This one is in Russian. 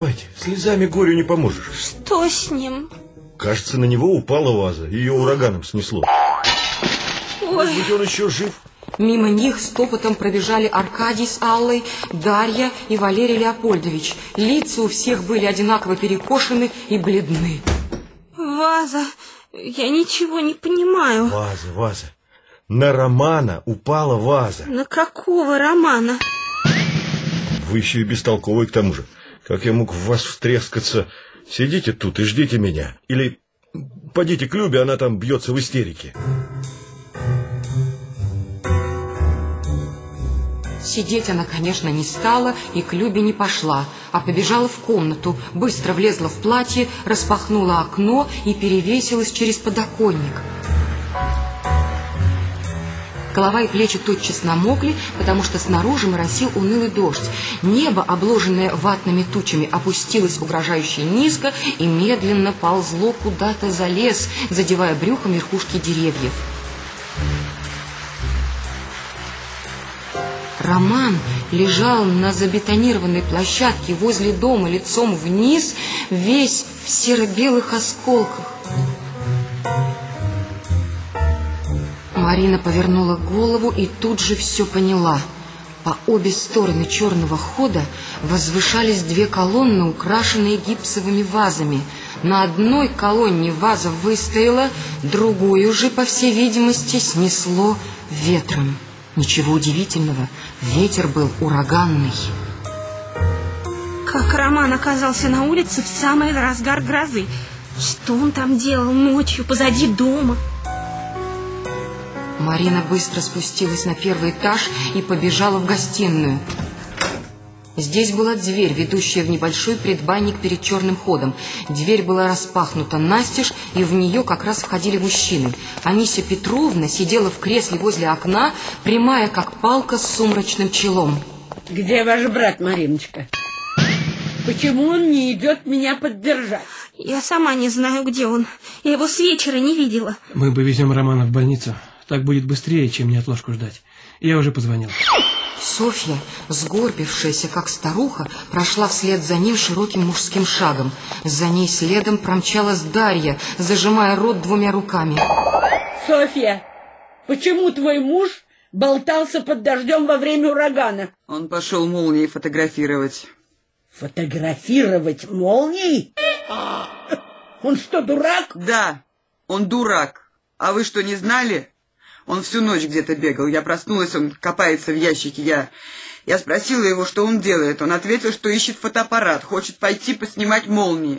Давайте, слезами горю не поможешь. Что с ним? Кажется, на него упала ваза. Ее ураганом снесло. Ой, Ведь он еще жив. Мимо них стопотом пробежали Аркадий с Аллой, Дарья и Валерий Леопольдович. Лица у всех были одинаково перекошены и бледны. ваза. Я ничего не понимаю. Ваза, ваза. На Романа упала ваза. На какого романа? Вы еще и бестолковый к тому же. Как я мог в вас встрескаться? Сидите тут и ждите меня. Или подите к Любе, она там бьется в истерике. Сидеть она, конечно, не стала и к Любе не пошла, а побежала в комнату, быстро влезла в платье, распахнула окно и перевесилась через подоконник. Голова и плечи тотчас намокли, потому что снаружи моросил унылый дождь. Небо, обложенное ватными тучами, опустилось угрожающе низко и медленно ползло куда-то за лес, задевая брюхом верхушки деревьев. Роман лежал на забетонированной площадке возле дома лицом вниз, весь в серо-белых осколках. Марина повернула голову и тут же все поняла. По обе стороны черного хода возвышались две колонны, украшенные гипсовыми вазами. На одной колонне ваза выстояла, другую же, по всей видимости, снесло ветром. Ничего удивительного, ветер был ураганный. Как Роман оказался на улице в самый разгар грозы? Что он там делал ночью позади дома? Марина быстро спустилась на первый этаж и побежала в гостиную. Здесь была дверь, ведущая в небольшой предбанник перед черным ходом. Дверь была распахнута настежь, и в нее как раз входили мужчины. Анися Петровна сидела в кресле возле окна, прямая, как палка с сумрачным челом. Где ваш брат, Мариночка? Почему он не идет меня поддержать? Я сама не знаю, где он. Я его с вечера не видела. Мы повезем Романа в больницу. Так будет быстрее, чем неотложку ждать. Я уже позвонил. Софья, сгорбившаяся, как старуха, прошла вслед за ним широким мужским шагом. За ней следом промчалась Дарья, зажимая рот двумя руками. Софья, почему твой муж болтался под дождем во время урагана? Он пошел молнии фотографировать. Фотографировать молнией? Он что, дурак? Да, он дурак. А вы что, не знали? Он всю ночь где-то бегал. Я проснулась, он копается в ящике. Я, я спросила его, что он делает. Он ответил, что ищет фотоаппарат, хочет пойти поснимать молнии.